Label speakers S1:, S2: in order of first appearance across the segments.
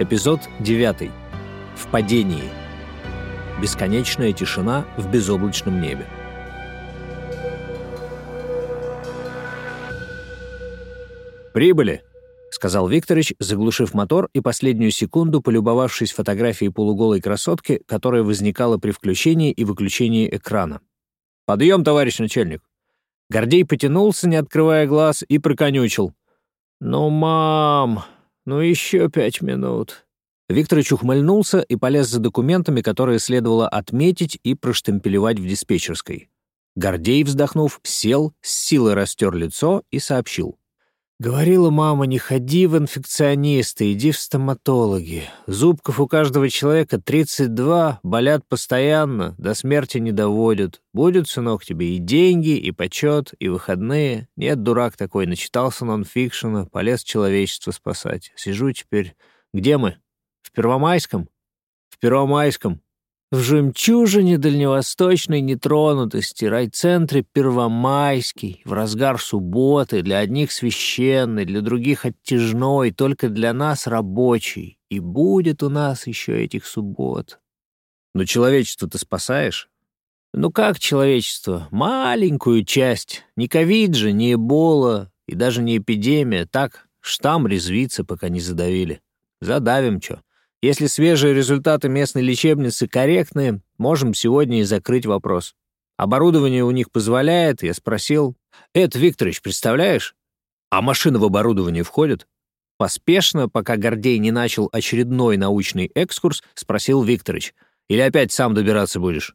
S1: Эпизод 9. В падении. Бесконечная тишина в безоблачном небе. «Прибыли!» — сказал Викторович, заглушив мотор и последнюю секунду полюбовавшись фотографией полуголой красотки, которая возникала при включении и выключении экрана. «Подъем, товарищ начальник!» Гордей потянулся, не открывая глаз, и проконючил. «Ну, мам, ну еще пять минут». Викторович ухмыльнулся и полез за документами, которые следовало отметить и проштемпелевать в диспетчерской. Гордей, вздохнув, сел, с силой растер лицо и сообщил. Говорила мама, не ходи в инфекционисты, иди в стоматологи. Зубков у каждого человека 32, болят постоянно, до смерти не доводят. Будет, сынок, тебе и деньги, и почет, и выходные. Нет, дурак такой, начитался нонфикшена, полез человечество спасать. Сижу теперь... Где мы? В Первомайском? В Первомайском. В жемчужине дальневосточной нетронутости, райцентре Первомайский, в разгар субботы, для одних священный, для других оттяжной, только для нас рабочий. И будет у нас еще этих суббот. Но человечество ты спасаешь? Ну как человечество? Маленькую часть. Не ковид же, не эбола и даже не эпидемия. Так, штамм резвится, пока не задавили. Задавим чё. Если свежие результаты местной лечебницы корректные, можем сегодня и закрыть вопрос. Оборудование у них позволяет, я спросил. «Эд, Викторович, представляешь? А машины в оборудование входят?» Поспешно, пока Гордей не начал очередной научный экскурс, спросил Викторович. «Или опять сам добираться будешь?»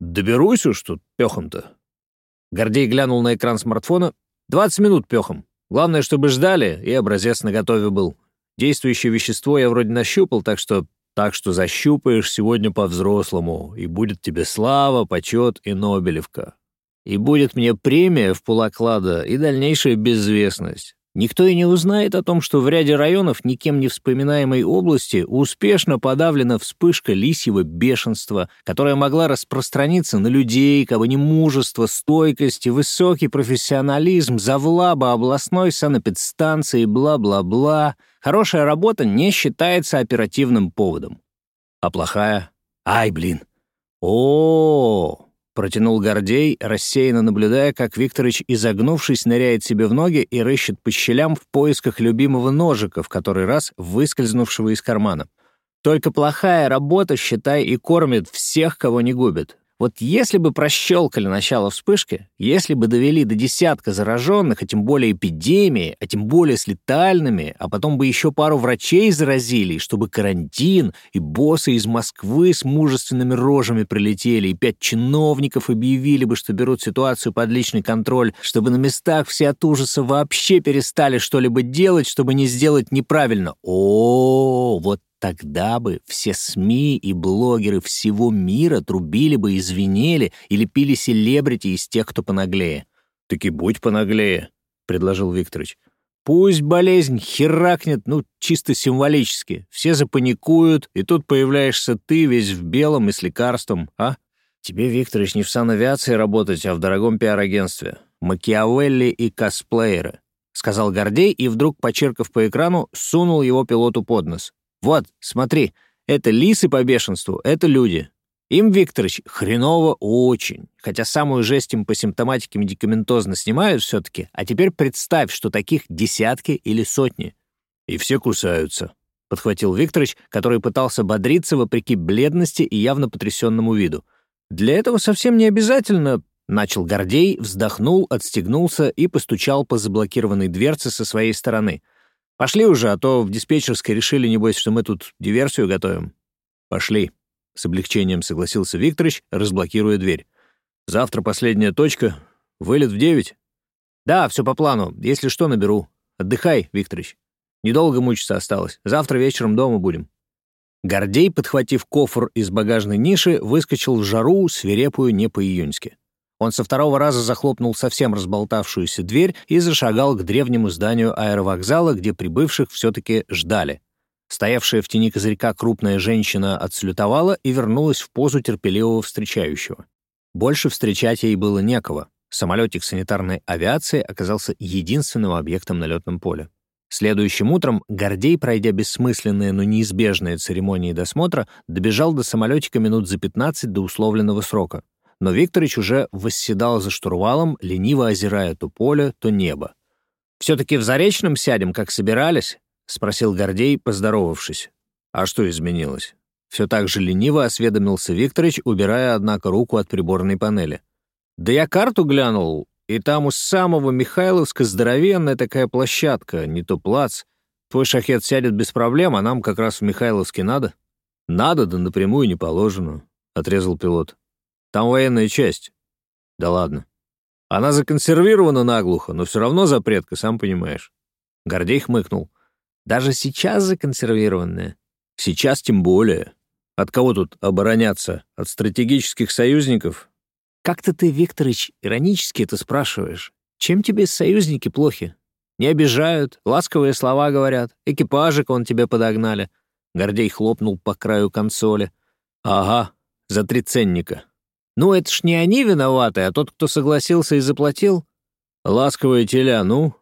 S1: «Доберусь уж тут пехом-то». Гордей глянул на экран смартфона. «Двадцать минут пехом. Главное, чтобы ждали, и образец наготове был. Действующее вещество я вроде нащупал, так что... Так что защупаешь сегодня по-взрослому, и будет тебе слава, почет и Нобелевка. И будет мне премия в полоклада и дальнейшая безвестность. Никто и не узнает о том, что в ряде районов никем не вспоминаемой области успешно подавлена вспышка лисьего бешенства, которая могла распространиться на людей, кого не мужество, стойкость и высокий профессионализм, завлаба областной санэпидстанции, бла-бла-бла. Хорошая работа не считается оперативным поводом. А плохая? Ай, блин. О, Протянул Гордей, рассеянно наблюдая, как Викторович, изогнувшись, ныряет себе в ноги и рыщет по щелям в поисках любимого ножика, в который раз выскользнувшего из кармана. Только плохая работа, считай, и кормит всех, кого не губит. Вот если бы прощелкали начало вспышки, если бы довели до десятка зараженных, а тем более эпидемии, а тем более с летальными, а потом бы еще пару врачей заразили, чтобы карантин, и боссы из Москвы с мужественными рожами прилетели, и пять чиновников объявили бы, что берут ситуацию под личный контроль, чтобы на местах все от ужаса вообще перестали что-либо делать, чтобы не сделать неправильно. О, вот Тогда бы все СМИ и блогеры всего мира трубили бы и звенели или пили селебрити из тех, кто понаглее. «Так и будь понаглее», — предложил Викторович. «Пусть болезнь херакнет, ну, чисто символически. Все запаникуют, и тут появляешься ты весь в белом и с лекарством, а? Тебе, Викторович, не в санавиации работать, а в дорогом пиар-агентстве. Макиавелли и косплееры», — сказал Гордей и вдруг, почеркав по экрану, сунул его пилоту под нос. Вот, смотри, это лисы по бешенству, это люди. Им, Викторович, хреново очень. Хотя самую жесть им по симптоматике медикаментозно снимают все-таки, а теперь представь, что таких десятки или сотни. И все кусаются, — подхватил Викторович, который пытался бодриться вопреки бледности и явно потрясенному виду. Для этого совсем не обязательно, — начал Гордей, вздохнул, отстегнулся и постучал по заблокированной дверце со своей стороны — Пошли уже, а то в диспетчерской решили, небось, что мы тут диверсию готовим. Пошли. С облегчением согласился Викторович, разблокируя дверь. Завтра последняя точка. Вылет в девять. Да, все по плану. Если что, наберу. Отдыхай, Викторович. Недолго мучиться осталось. Завтра вечером дома будем. Гордей, подхватив кофр из багажной ниши, выскочил в жару, свирепую не по-июньски. Он со второго раза захлопнул совсем разболтавшуюся дверь и зашагал к древнему зданию аэровокзала, где прибывших все-таки ждали. Стоявшая в тени козырька крупная женщина отслютовала и вернулась в позу терпеливого встречающего. Больше встречать ей было некого. Самолетик санитарной авиации оказался единственным объектом на летном поле. Следующим утром Гордей, пройдя бессмысленные, но неизбежные церемонии досмотра, добежал до самолетика минут за 15 до условленного срока. Но Викторович уже восседал за штурвалом, лениво озирая то поле, то небо. «Все-таки в Заречном сядем, как собирались?» — спросил Гордей, поздоровавшись. «А что изменилось?» Все так же лениво осведомился Викторович, убирая, однако, руку от приборной панели. «Да я карту глянул, и там у самого Михайловска здоровенная такая площадка, не то плац. Твой шахет сядет без проблем, а нам как раз в Михайловске надо». «Надо, да напрямую не положено», — отрезал пилот. «Там военная часть». «Да ладно. Она законсервирована наглухо, но все равно запретка, сам понимаешь». Гордей хмыкнул. «Даже сейчас законсервированная?» «Сейчас тем более. От кого тут обороняться? От стратегических союзников?
S2: Как-то ты, Викторович, иронически это спрашиваешь. Чем тебе союзники плохи? Не обижают, ласковые слова говорят, экипажик он тебе подогнали. Гордей хлопнул по краю консоли.
S1: Ага, за три ценника.
S2: Ну, это ж не они виноваты, а тот, кто согласился и заплатил.
S1: Ласковые теля, ну.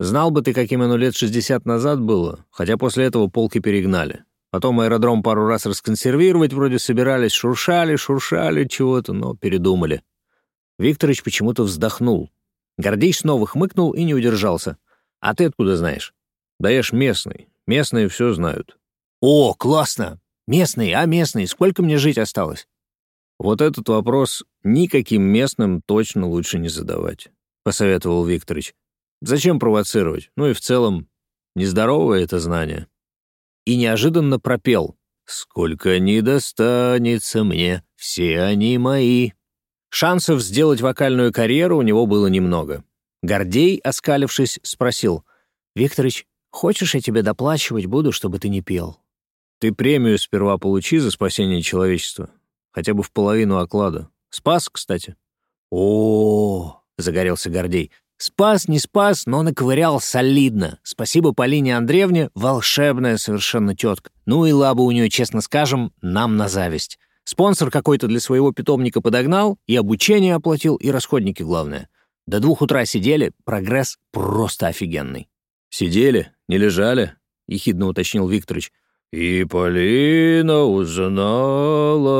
S1: Знал бы ты, каким оно лет шестьдесят назад было, хотя после этого полки перегнали. Потом аэродром пару раз расконсервировать вроде собирались, шуршали, шуршали чего-то, но передумали. Викторович почему-то вздохнул. Гордей снова хмыкнул и не удержался. «А ты откуда знаешь?» «Да я ж местный. Местные все знают».
S2: «О, классно! Местный, а местный, сколько мне жить осталось?»
S1: «Вот этот вопрос никаким местным точно лучше не задавать», — посоветовал Викторович. «Зачем провоцировать? Ну и в целом, нездоровое это знание» и неожиданно пропел «Сколько не достанется мне, все они мои». Шансов сделать вокальную карьеру у него было немного. Гордей, оскалившись, спросил «Викторыч, хочешь, я тебе доплачивать буду, чтобы ты не пел?» «Ты премию сперва получи за спасение человечества, хотя бы в половину оклада. Спас, кстати».
S2: «О-о-о!» — загорелся Гордей. Спас, не спас, но наковырял солидно. Спасибо Полине Андреевне, волшебная совершенно тетка. Ну и лаба у нее, честно скажем, нам на зависть. Спонсор какой-то для своего питомника подогнал, и обучение оплатил, и расходники, главное. До двух утра сидели, прогресс просто офигенный.
S1: «Сидели, не лежали?» — ехидно уточнил Викторович. «И Полина узнала...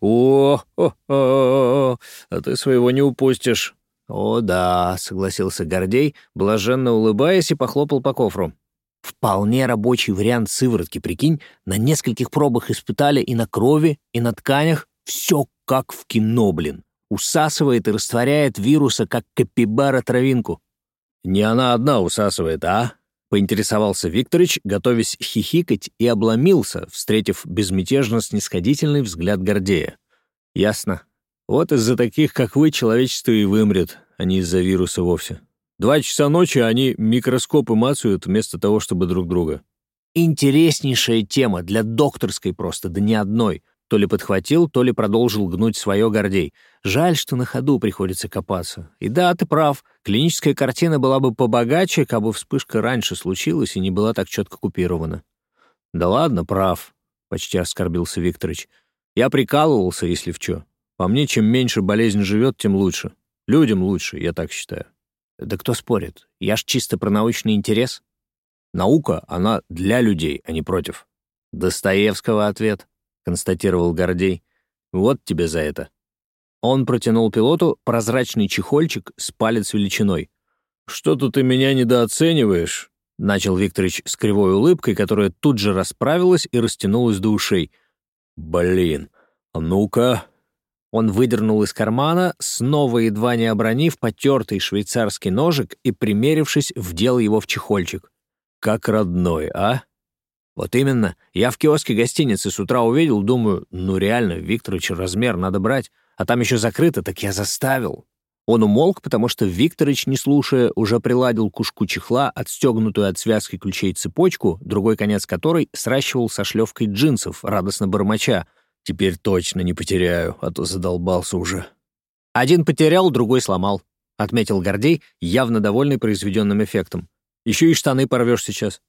S1: О-о-о! А ты своего не упустишь.
S2: «О да», — согласился Гордей, блаженно улыбаясь и похлопал по кофру. «Вполне рабочий вариант сыворотки, прикинь, на нескольких пробах испытали и на крови, и на тканях. Все как в кино, блин. Усасывает и растворяет вируса, как капибара травинку».
S1: «Не она одна усасывает, а?» — поинтересовался Викторович, готовясь хихикать, и обломился, встретив безмятежно-снисходительный взгляд Гордея. «Ясно. Вот из-за таких, как вы, человечество и вымрет, а не из-за вируса вовсе. Два часа ночи они микроскопы мацают вместо того, чтобы друг друга.
S2: Интереснейшая тема, для докторской просто, да не одной. То ли подхватил, то ли продолжил гнуть свое Гордей. Жаль, что на ходу приходится копаться. И да, ты прав, клиническая картина была бы побогаче, как бы вспышка раньше случилась и не была так четко купирована.
S1: «Да ладно, прав», — почти оскорбился Викторович. «Я прикалывался, если в чё. По мне, чем меньше болезнь живет, тем лучше. Людям лучше, я так считаю.
S2: Да кто спорит? Я ж чисто про научный интерес.
S1: Наука, она для людей, а не против.
S2: Достоевского ответ, констатировал Гордей. Вот тебе за это. Он протянул пилоту прозрачный чехольчик с палец величиной.
S1: «Что-то ты меня недооцениваешь», — начал Викторович с кривой улыбкой, которая тут же расправилась и растянулась до ушей. «Блин, а ну-ка,
S2: он выдернул из кармана, снова едва не обронив потертый швейцарский ножик и, примерившись, вдел его в чехольчик.
S1: «Как родной, а?»
S2: «Вот именно. Я в киоске гостиницы с утра увидел, думаю, ну реально, Викторович размер надо брать, а там еще закрыто, так я заставил». Он умолк, потому что Викторович, не слушая, уже приладил кушку чехла, отстегнутую от связки ключей цепочку, другой конец которой сращивал со шлевкой джинсов, радостно бормоча.
S1: Теперь точно не потеряю, а то задолбался уже.
S2: Один потерял, другой сломал, — отметил Гордей, явно довольный произведенным эффектом.
S1: Еще и штаны порвешь сейчас.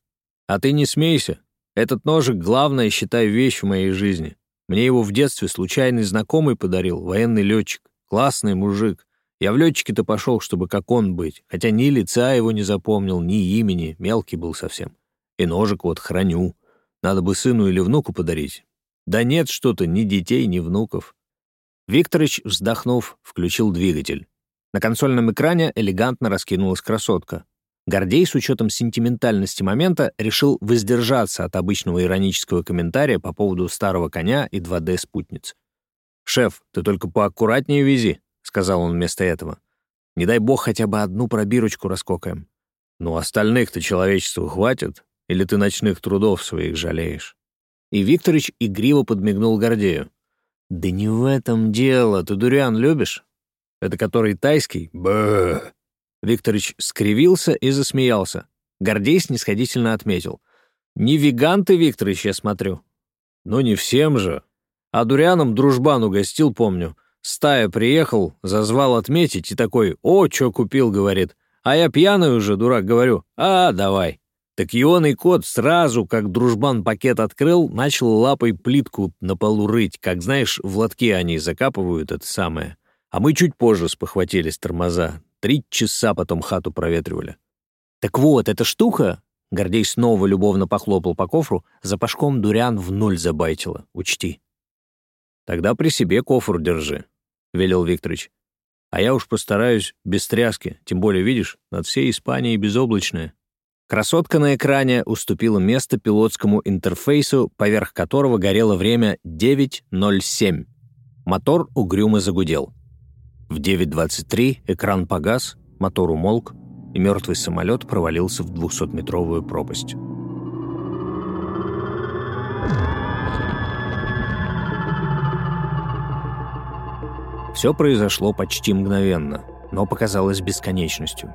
S1: А ты не смейся. Этот ножик — главная, считай, вещь в моей жизни. Мне его в детстве случайный знакомый подарил, военный летчик. Классный мужик. Я в летчике-то пошел, чтобы как он быть, хотя ни лица его не запомнил, ни имени, мелкий был совсем. И ножик вот храню. Надо бы сыну или внуку подарить. Да нет что-то ни детей, ни внуков. Викторыч, вздохнув, включил двигатель. На консольном экране элегантно раскинулась красотка. Гордей, с учетом сентиментальности момента, решил воздержаться от обычного иронического комментария по поводу старого коня и 2D-спутниц. «Шеф, ты только поаккуратнее вези», — сказал он вместо этого. «Не дай бог хотя бы одну пробирочку раскокаем. Ну, остальных-то человечеству хватит, или ты ночных трудов своих жалеешь?» И Викторыч игриво подмигнул Гордею. «Да не в этом дело. Ты дуриан любишь? Это который тайский? Бэ. Викторыч скривился и засмеялся. Гордей снисходительно отметил. «Не веган ты, Викторыч, я смотрю». «Ну, не всем же. А дурианом дружбан угостил, помню. Стая приехал, зазвал отметить и такой «О, чё купил?» — говорит. А я пьяный уже, дурак, говорю «А, давай». Так ионный кот сразу, как дружбан пакет открыл, начал лапой плитку на полу рыть, как, знаешь, в лотке они закапывают это самое. А мы чуть позже спохватились тормоза. Три часа потом хату проветривали. Так вот, эта штука, Гордей снова любовно похлопал по кофру, за пашком дурян в ноль забайтила, учти. Тогда при себе кофр держи, велел Викторович. А я уж постараюсь без тряски, тем более, видишь, над всей Испанией безоблачная. Красотка на экране уступила место пилотскому интерфейсу, поверх которого горело время 9.07. Мотор угрюмо загудел. В 9.23 экран погас, мотор умолк, и мертвый самолет провалился в 200-метровую пропасть. Все произошло почти мгновенно, но показалось бесконечностью.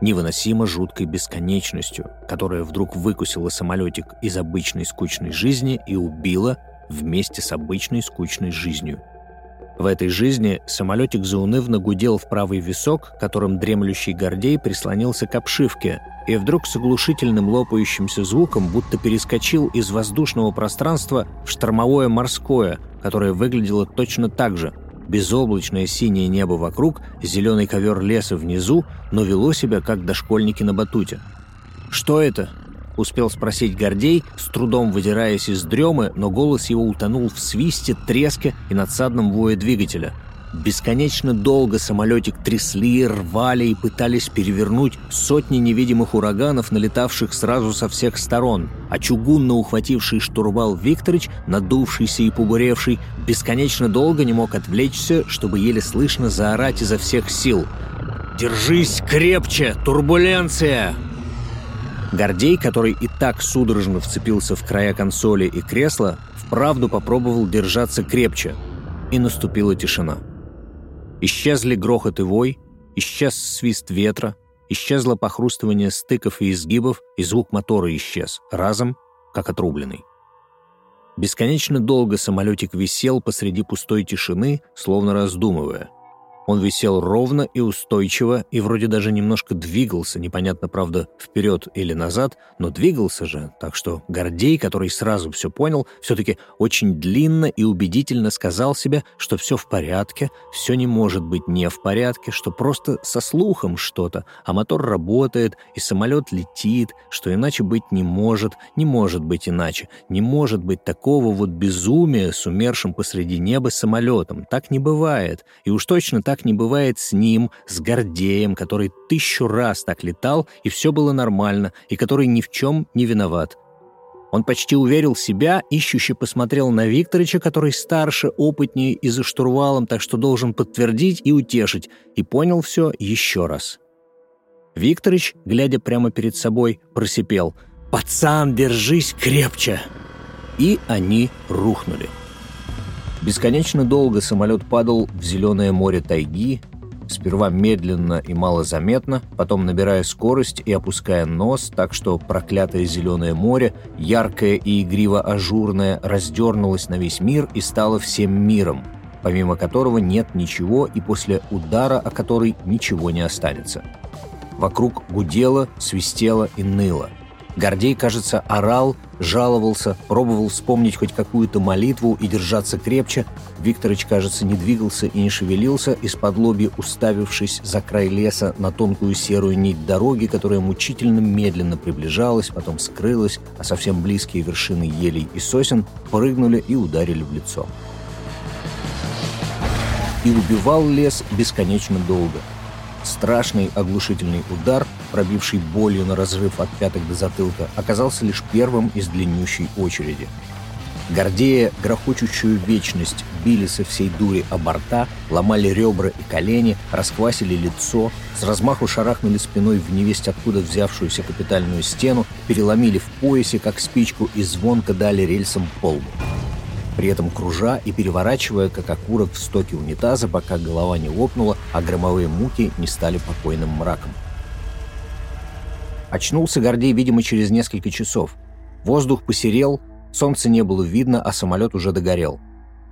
S1: Невыносимо жуткой бесконечностью, которая вдруг выкусила самолетик из обычной скучной жизни и убила вместе с обычной скучной жизнью – в этой жизни самолетик заунывно гудел в правый висок, которым дремлющий Гордей прислонился к обшивке, и вдруг с оглушительным лопающимся звуком будто перескочил из воздушного пространства в штормовое морское, которое выглядело точно так же. Безоблачное синее небо вокруг, зеленый ковер леса внизу, но вело себя, как дошкольники на батуте. «Что это?» — успел спросить Гордей, с трудом выдираясь из дремы, но голос его утонул в свисте, треске и надсадном вое двигателя. Бесконечно долго самолетик трясли, рвали и пытались перевернуть сотни невидимых ураганов, налетавших сразу со всех сторон, а чугунно ухвативший штурвал Викторыч, надувшийся и погуревший, бесконечно долго не мог отвлечься, чтобы еле слышно заорать изо всех сил. «Держись крепче! Турбуленция!» Гордей, который и так судорожно вцепился в края консоли и кресла, вправду попробовал держаться крепче, и наступила тишина. Исчезли грохот и вой, исчез свист ветра, исчезло похрустывание стыков и изгибов, и звук мотора исчез, разом, как отрубленный. Бесконечно долго самолетик висел посреди пустой тишины, словно раздумывая — он висел ровно и устойчиво, и вроде даже немножко двигался, непонятно, правда, вперед или назад, но двигался же, так что Гордей, который сразу все понял, все-таки очень длинно и убедительно сказал себе, что все в порядке, все не может быть не в порядке, что просто со слухом что-то, а мотор работает, и самолет летит, что иначе быть не может, не может быть иначе, не может быть такого вот безумия с умершим посреди неба самолетом, так не бывает, и уж точно так так не бывает с ним, с Гордеем, который тысячу раз так летал, и все было нормально, и который ни в чем не виноват. Он почти уверил себя, ищуще посмотрел на Викторовича, который старше, опытнее и за штурвалом, так что должен подтвердить и утешить, и понял все еще раз. Викторович, глядя прямо перед собой, просипел «Пацан, держись крепче!» И они рухнули. Бесконечно долго самолет падал в зеленое море тайги, сперва медленно и малозаметно, потом набирая скорость и опуская нос, так что проклятое зеленое море, яркое и игриво-ажурное, раздернулось на весь мир и стало всем миром, помимо которого нет ничего и после удара, о который ничего не останется. Вокруг гудело, свистело и ныло. Гордей, кажется, орал, жаловался, пробовал вспомнить хоть какую-то молитву и держаться крепче. Викторыч, кажется, не двигался и не шевелился, из-под лоби уставившись за край леса на тонкую серую нить дороги, которая мучительно медленно приближалась, потом скрылась, а совсем близкие вершины елей и сосен прыгнули и ударили в лицо. И убивал лес бесконечно долго. Страшный оглушительный удар — пробивший болью на разрыв от пяток до затылка, оказался лишь первым из длиннющей очереди. Гордея, грохочущую вечность, били со всей дури о борта, ломали ребра и колени, расквасили лицо, с размаху шарахнули спиной в невесть откуда взявшуюся капитальную стену, переломили в поясе, как спичку, и звонко дали рельсам полбу. При этом кружа и переворачивая, как окурок в стоке унитаза, пока голова не лопнула, а громовые муки не стали покойным мраком. Очнулся Гордей, видимо, через несколько часов. Воздух посерел, солнца не было видно, а самолет уже догорел.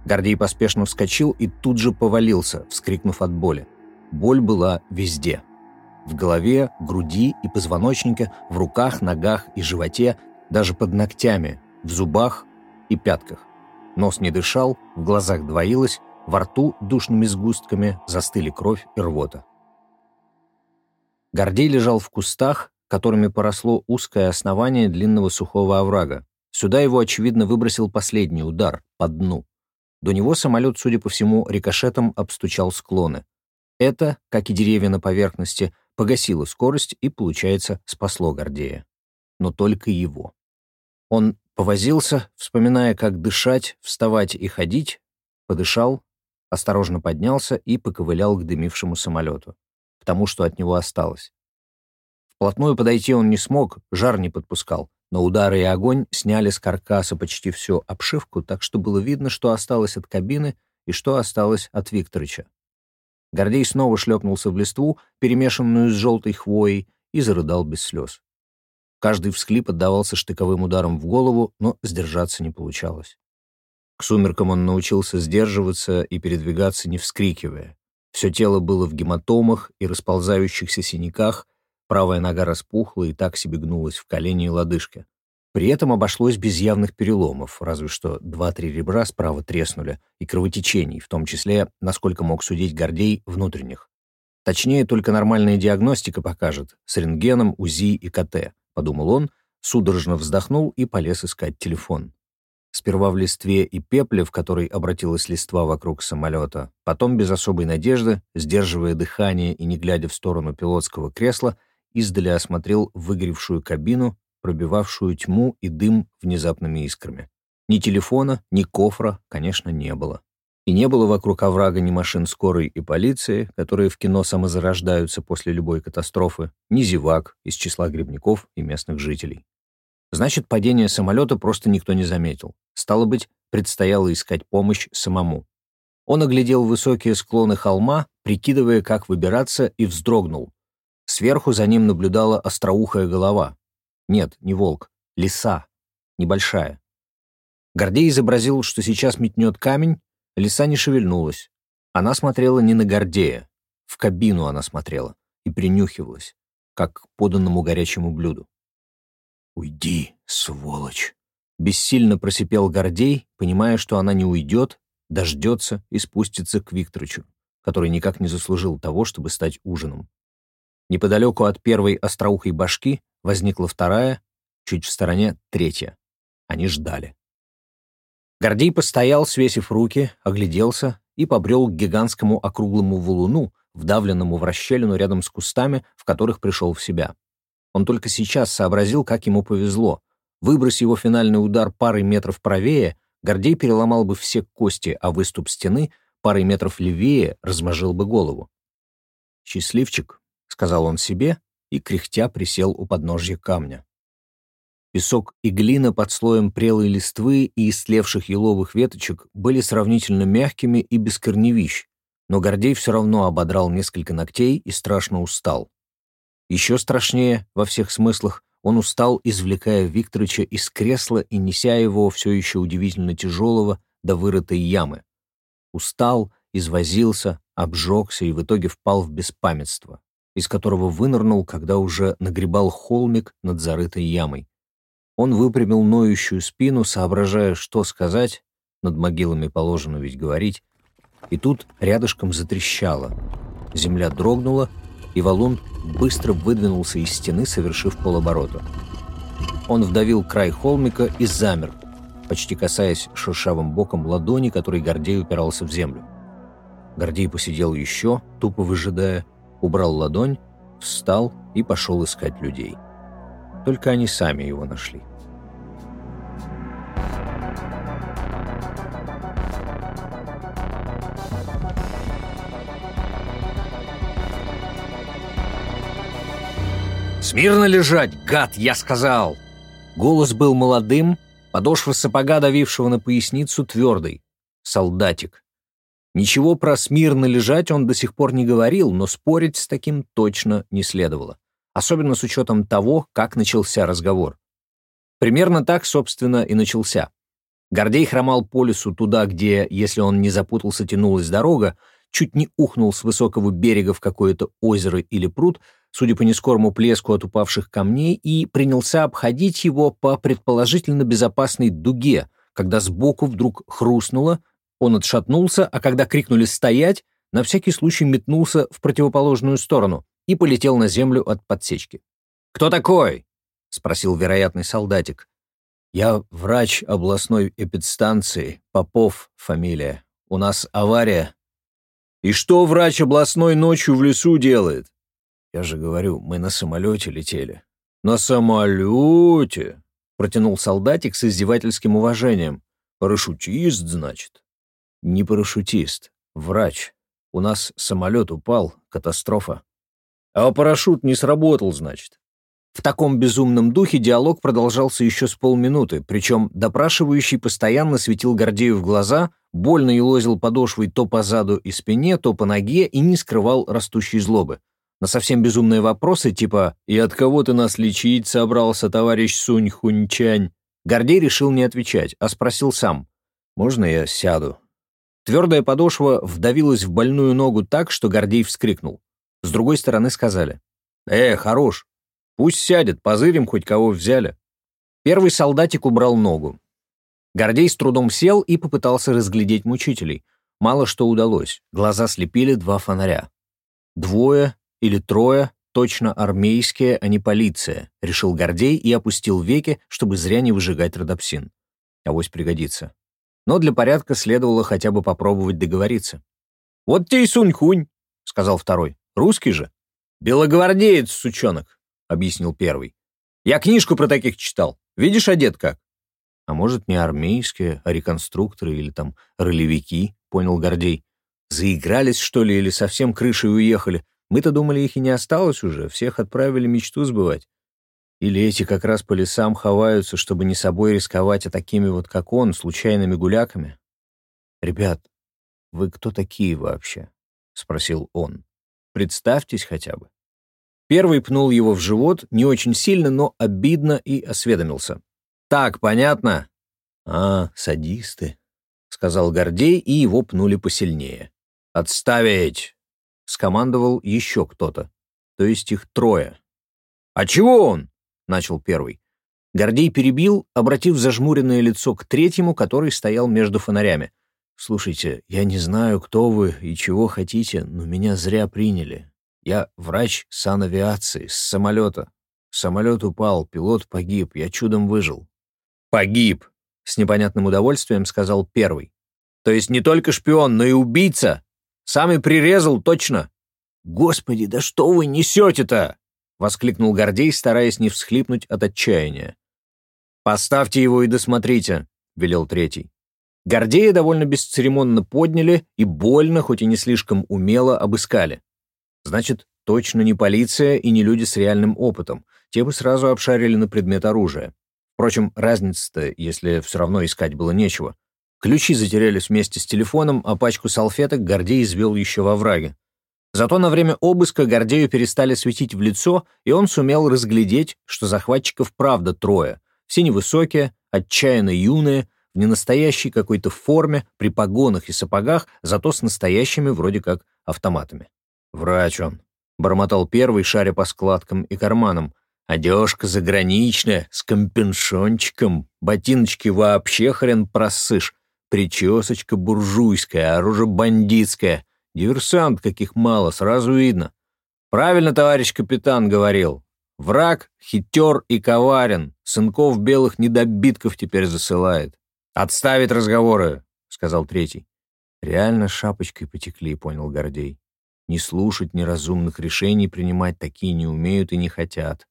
S1: Гордей поспешно вскочил и тут же повалился, вскрикнув от боли. Боль была везде. В голове, груди и позвоночнике, в руках, ногах и животе, даже под ногтями, в зубах и пятках. Нос не дышал, в глазах двоилось, во рту душными сгустками застыли кровь и рвота. Гордей лежал в кустах, которыми поросло узкое основание длинного сухого оврага. Сюда его, очевидно, выбросил последний удар, по дну. До него самолет, судя по всему, рикошетом обстучал склоны. Это, как и деревья на поверхности, погасило скорость и, получается, спасло Гордея. Но только его. Он повозился, вспоминая, как дышать, вставать и ходить, подышал, осторожно поднялся и поковылял к дымившему самолету, к тому, что от него осталось. Вплотную подойти он не смог, жар не подпускал, но удары и огонь сняли с каркаса почти всю обшивку, так что было видно, что осталось от кабины и что осталось от Викторыча. Гордей снова шлепнулся в листву, перемешанную с желтой хвоей, и зарыдал без слез. Каждый всхлип отдавался штыковым ударом в голову, но сдержаться не получалось. К сумеркам он научился сдерживаться и передвигаться, не вскрикивая. Все тело было в гематомах и расползающихся синяках, Правая нога распухла и так себе гнулась в колени и лодыжке. При этом обошлось без явных переломов, разве что два-три ребра справа треснули, и кровотечений, в том числе, насколько мог судить Гордей, внутренних. Точнее, только нормальная диагностика покажет, с рентгеном, УЗИ и КТ, подумал он, судорожно вздохнул и полез искать телефон. Сперва в листве и пепле, в которой обратилась листва вокруг самолета, потом без особой надежды, сдерживая дыхание и не глядя в сторону пилотского кресла, издали осмотрел выгоревшую кабину, пробивавшую тьму и дым внезапными искрами. Ни телефона, ни кофра, конечно, не было. И не было вокруг оврага ни машин скорой и полиции, которые в кино самозарождаются после любой катастрофы, ни зевак из числа грибников и местных жителей. Значит, падение самолета просто никто не заметил. Стало быть, предстояло искать помощь самому. Он оглядел высокие склоны холма, прикидывая, как выбираться, и вздрогнул. Сверху за ним наблюдала остроухая голова. Нет, не волк, лиса, небольшая. Гордей изобразил, что сейчас метнет камень, лиса не шевельнулась. Она смотрела не на Гордея, в кабину она смотрела и принюхивалась, как к поданному горячему блюду. «Уйди, сволочь!» Бессильно просипел Гордей, понимая, что она не уйдет, дождется и спустится к Викторовичу, который никак не заслужил того, чтобы стать ужином. Неподалеку от первой остроухой башки возникла вторая, чуть в стороне — третья. Они ждали. Гордей постоял, свесив руки, огляделся и побрел к гигантскому округлому валуну, вдавленному в расщелину рядом с кустами, в которых пришел в себя. Он только сейчас сообразил, как ему повезло. Выбрось его финальный удар парой метров правее, Гордей переломал бы все кости, а выступ стены парой метров левее размажил бы голову. Счастливчик, сказал он себе и, кряхтя, присел у подножья камня. Песок и глина под слоем прелой листвы и истлевших еловых веточек были сравнительно мягкими и без корневищ, но Гордей все равно ободрал несколько ногтей и страшно устал. Еще страшнее, во всех смыслах, он устал, извлекая Викторовича из кресла и неся его, все еще удивительно тяжелого, до вырытой ямы. Устал, извозился, обжегся и в итоге впал в беспамятство из которого вынырнул, когда уже нагребал холмик над зарытой ямой. Он выпрямил ноющую спину, соображая, что сказать, над могилами положено ведь говорить, и тут рядышком затрещало. Земля дрогнула, и валун быстро выдвинулся из стены, совершив полоборота. Он вдавил край холмика и замер, почти касаясь шершавым боком ладони, которой Гордей упирался в землю. Гордей посидел еще, тупо выжидая, убрал ладонь, встал и пошел искать людей. Только они сами его нашли.
S2: «Смирно лежать, гад, я сказал!» Голос был молодым, подошва сапога, давившего на поясницу, твердый. Солдатик. Ничего про смирно лежать он до сих пор не говорил, но спорить с таким точно не следовало. Особенно с учетом того, как начался разговор. Примерно так, собственно, и начался. Гордей хромал по лесу туда, где, если он не запутался, тянулась дорога, чуть не ухнул с высокого берега в какое-то озеро или пруд, судя по нескорому плеску от упавших камней, и принялся обходить его по предположительно безопасной дуге, когда сбоку вдруг хрустнуло, он отшатнулся, а когда крикнули «стоять», на всякий случай метнулся в противоположную сторону и полетел на землю от подсечки. «Кто такой?» — спросил вероятный солдатик. «Я врач областной эпидстанции, Попов фамилия. У нас авария». «И что врач областной ночью в лесу делает?» «Я же говорю, мы на самолете летели». «На самолете?» — протянул солдатик с издевательским уважением. «Парашютист, значит?» «Не парашютист, врач. У нас самолет упал, катастрофа». «А парашют не сработал, значит?» В таком безумном духе диалог продолжался еще с полминуты, причем допрашивающий постоянно светил Гордею в глаза, больно елозил подошвой то по заду и спине, то по ноге и не скрывал растущей злобы. На совсем безумные вопросы, типа «И от кого ты нас лечить собрался, товарищ Сунь Хунчань?» Гордей решил не отвечать, а спросил сам «Можно я сяду?» Твердая подошва вдавилась в больную ногу так, что Гордей вскрикнул. С другой стороны сказали «Э, хорош, пусть сядет, позырим, хоть кого взяли». Первый солдатик убрал ногу. Гордей с трудом сел и попытался разглядеть мучителей. Мало что удалось, глаза слепили два фонаря. Двое или трое, точно армейские, а не полиция, решил Гордей и опустил веки, чтобы зря не выжигать родопсин. Авось пригодится. Но для порядка следовало хотя бы попробовать договориться. «Вот те и сунь-хунь», — сказал второй. «Русский же». «Белогвардеец, сучонок», — объяснил первый. «Я книжку про таких читал. Видишь, одет как?» «А может, не армейские, а реконструкторы или там ролевики», — понял Гордей. «Заигрались, что ли, или совсем крышей уехали? Мы-то думали, их и не осталось уже, всех отправили мечту сбывать. Или эти как раз по лесам ховаются, чтобы не собой рисковать, а такими вот, как он, случайными гуляками? «Ребят, вы кто такие вообще?» — спросил он. «Представьтесь хотя бы». Первый пнул его в живот, не очень сильно, но обидно и осведомился. «Так, понятно?» «А, садисты», — сказал Гордей, и его пнули посильнее. «Отставить!» — скомандовал еще кто-то. То есть их трое. «А чего он?» — начал первый. Гордей перебил, обратив зажмуренное лицо к третьему, который стоял между фонарями. «Слушайте, я не знаю, кто вы и чего хотите, но меня зря приняли. Я врач санавиации, с самолета. Самолет упал, пилот погиб, я чудом выжил». «Погиб!» — с непонятным удовольствием сказал первый. «То есть не только шпион, но и убийца?» Сам и прирезал, точно!» «Господи, да что вы несете-то?» — воскликнул Гордей, стараясь не всхлипнуть от отчаяния. «Поставьте его и досмотрите», — велел третий. Гордея довольно бесцеремонно подняли и больно, хоть и не слишком умело, обыскали. Значит, точно не полиция и не люди с реальным опытом. Те бы сразу обшарили на предмет оружия. Впрочем, разница-то, если все равно искать было нечего. Ключи затерялись вместе с телефоном, а пачку салфеток Гордей извел еще во враге. Зато на время обыска Гордею перестали светить в лицо, и он сумел разглядеть, что захватчиков правда трое. Все невысокие, отчаянно юные, в ненастоящей какой-то форме, при погонах и сапогах, зато с настоящими вроде как автоматами. «Врач он», — бормотал первый, шаря по складкам и карманам. Одежка заграничная, с компеншончиком, ботиночки вообще хрен просышь, причесочка буржуйская, оружие бандитское. Диверсант каких мало, сразу видно. Правильно товарищ капитан говорил. Враг хитер и коварен, сынков белых недобитков теперь засылает. «Отставить разговоры», — сказал третий. Реально шапочкой потекли, понял Гордей. Не слушать неразумных решений принимать такие не умеют и не хотят.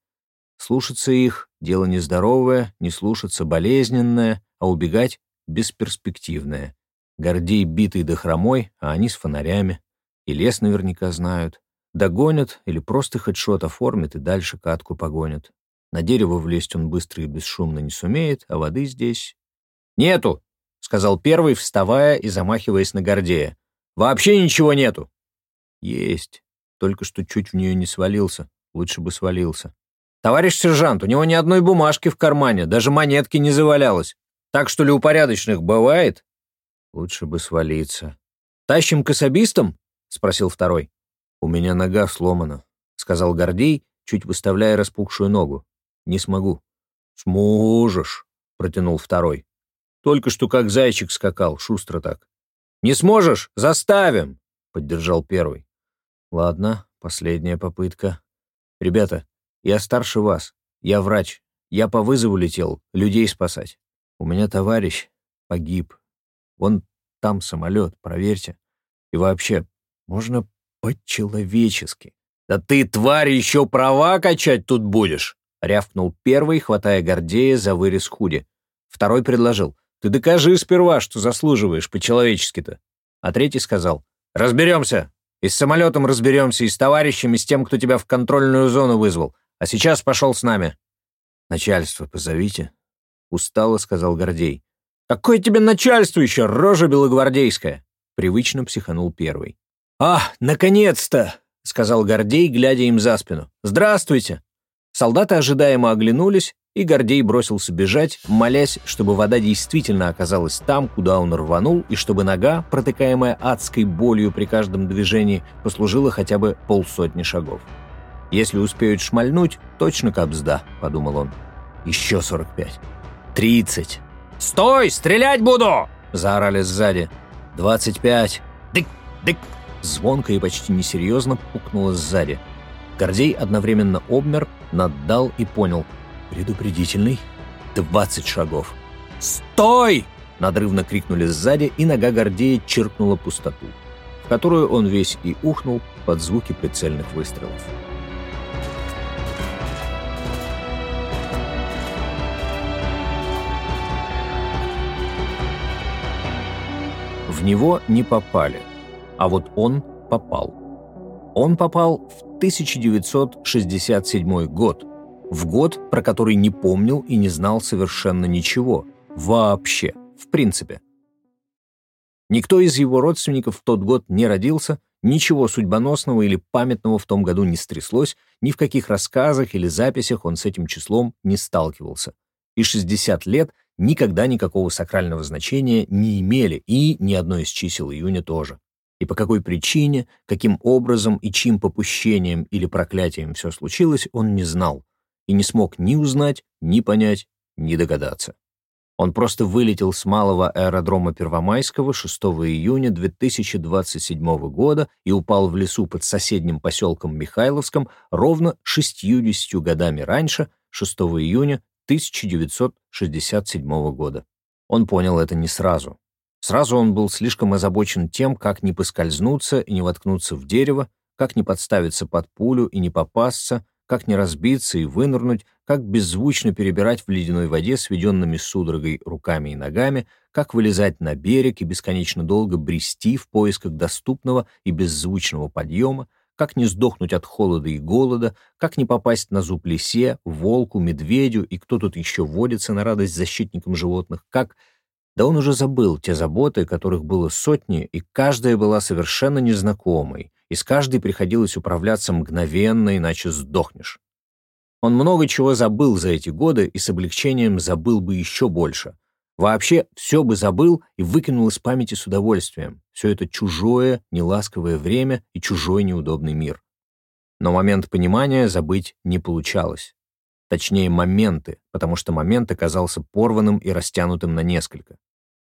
S2: Слушаться их — дело нездоровое, не слушаться — болезненное, а убегать — бесперспективное. Гордей битый да хромой, а они с фонарями. И лес наверняка знают. Догонят или просто хедшот оформят и дальше катку погонят. На дерево влезть он быстро и бесшумно не сумеет, а воды здесь... «Нету!» — сказал первый, вставая и замахиваясь на Гордея. «Вообще ничего нету!» «Есть. Только что чуть в нее не свалился. Лучше бы свалился. «Товарищ сержант, у него ни одной бумажки в кармане, даже монетки не завалялось. Так что ли у порядочных бывает?» «Лучше бы свалиться». «Тащим к особистам?» — спросил второй. «У меня нога сломана», — сказал Гордей, чуть выставляя распухшую ногу. «Не смогу». «Сможешь», — протянул второй. «Только что как зайчик скакал, шустро так». «Не сможешь? Заставим!» — поддержал первый. «Ладно, последняя попытка. Ребята, я старше вас. Я врач. Я по вызову летел, людей спасать. У меня товарищ погиб. Вон там самолет, проверьте. И вообще, можно по-человечески. «Да ты, тварь, еще права качать тут будешь!» — рявкнул первый, хватая Гордея за вырез худи. Второй предложил. «Ты докажи сперва, что заслуживаешь по-человечески-то». А третий сказал. «Разберемся. И с самолетом разберемся, и с товарищами, и с тем, кто тебя в контрольную зону вызвал. А сейчас пошел с нами». «Начальство позовите», — устало сказал Гордей. «Какое тебе начальство еще, рожа белогвардейская?» Привычно психанул первый. «А, наконец-то!» — сказал Гордей, глядя им за спину. «Здравствуйте!» Солдаты ожидаемо оглянулись, и Гордей бросился бежать, молясь, чтобы вода действительно оказалась там, куда он рванул, и чтобы нога, протыкаемая адской болью при каждом движении, послужила хотя бы полсотни шагов. Если успеют шмальнуть, точно капзда, подумал он. Еще 45. 30. «Стой! Стрелять буду!» — заорали сзади. «25. Дык! Дык!» Звонко и почти несерьезно пукнуло сзади. Гордей одновременно обмер, наддал и понял. Предупредительный. 20 шагов. «Стой!» — надрывно крикнули сзади, и нога Гордея чиркнула пустоту, в которую он весь и ухнул под звуки прицельных выстрелов. В него не попали, а вот он попал. Он попал в 1967 год, в год, про который не помнил и не знал совершенно ничего. Вообще, в принципе. Никто из его родственников в тот год не родился, ничего судьбоносного или памятного в том году не стряслось, ни в каких рассказах или записях он с этим числом не сталкивался. И 60 лет никогда никакого сакрального значения не имели, и ни одно из чисел июня тоже. И по какой причине, каким образом и чьим попущением или проклятием все случилось, он не знал, и не смог ни узнать, ни понять, ни догадаться. Он просто вылетел с малого аэродрома Первомайского 6 июня 2027 года и упал в лесу под соседним поселком Михайловском ровно 60 годами раньше, 6 июня 1967 года. Он понял это не сразу. Сразу он был слишком озабочен тем, как не поскользнуться и не воткнуться в дерево, как не подставиться под пулю и не попасться, как не разбиться и вынырнуть, как беззвучно перебирать в ледяной воде сведенными судорогой руками и ногами, как вылезать на берег и бесконечно долго брести в поисках доступного и беззвучного подъема, как не сдохнуть от холода и голода, как не попасть на зуб лисе, волку, медведю и кто тут еще водится на радость защитникам животных, как... Да он уже забыл те заботы, которых было сотни, и каждая была совершенно незнакомой, и с каждой приходилось управляться мгновенно, иначе сдохнешь. Он много чего забыл за эти годы и с облегчением забыл бы еще больше. Вообще все бы забыл и выкинул из памяти с удовольствием. Все это чужое, неласковое время и чужой неудобный мир. Но момент понимания забыть не получалось.
S1: точнее моменты, потому что момент оказался порванным и растянутым на несколько.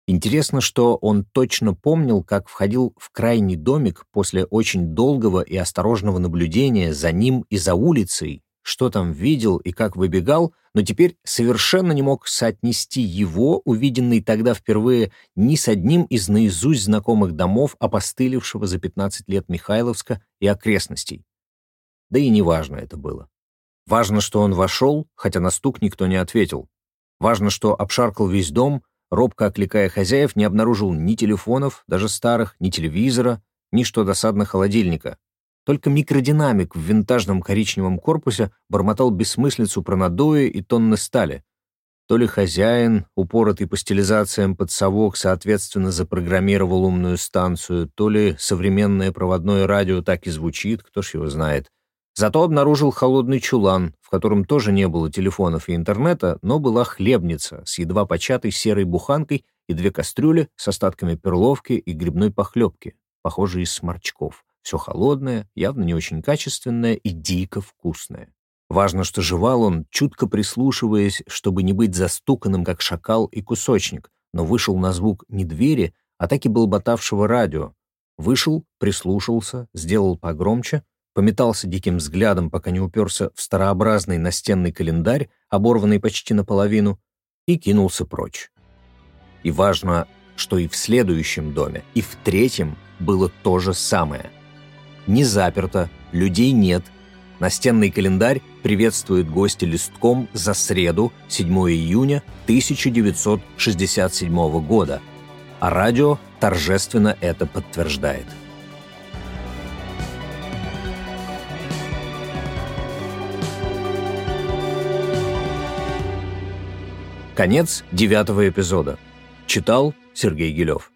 S1: Интересно, что он точно помнил, как входил в крайний домик после очень долгого и осторожного наблюдения за ним и за улицей, что там видел и как выбегал, но теперь совершенно не мог соотнести его, увиденный тогда впервые, ни с одним из наизусть знакомых домов, опостылевшего за 15 лет Михайловска и окрестностей. Да и неважно это было. Важно, что он вошел, хотя на стук никто не ответил. Важно, что обшаркал весь дом, робко окликая хозяев, не обнаружил ни телефонов, даже старых, ни телевизора, ни что досадно холодильника. Только микродинамик в винтажном коричневом корпусе бормотал бессмыслицу про надои и тонны стали. То ли хозяин, упоротый по стилизациям под совок, соответственно, запрограммировал умную станцию, то ли современное проводное радио так и звучит, кто ж его знает. Зато обнаружил холодный чулан, в котором тоже не было телефонов и интернета, но была хлебница с едва початой серой буханкой и две кастрюли с остатками перловки и грибной похлебки, похожие из сморчков. Все холодное, явно не очень качественное и дико вкусное. Важно, что жевал он, чутко прислушиваясь, чтобы не быть застуканным, как шакал и кусочник, но вышел на звук не двери, а так и болботавшего радио. Вышел, прислушался, сделал погромче, пометался диким взглядом, пока не уперся в старообразный настенный календарь, оборванный почти наполовину, и кинулся прочь. И важно, что и в следующем доме, и в третьем было то же самое. Не заперто, людей нет. Настенный календарь приветствует гостя листком за среду, 7 июня 1967 года, а радио торжественно это подтверждает. Конец девятого эпизода. Читал Сергей Гелев.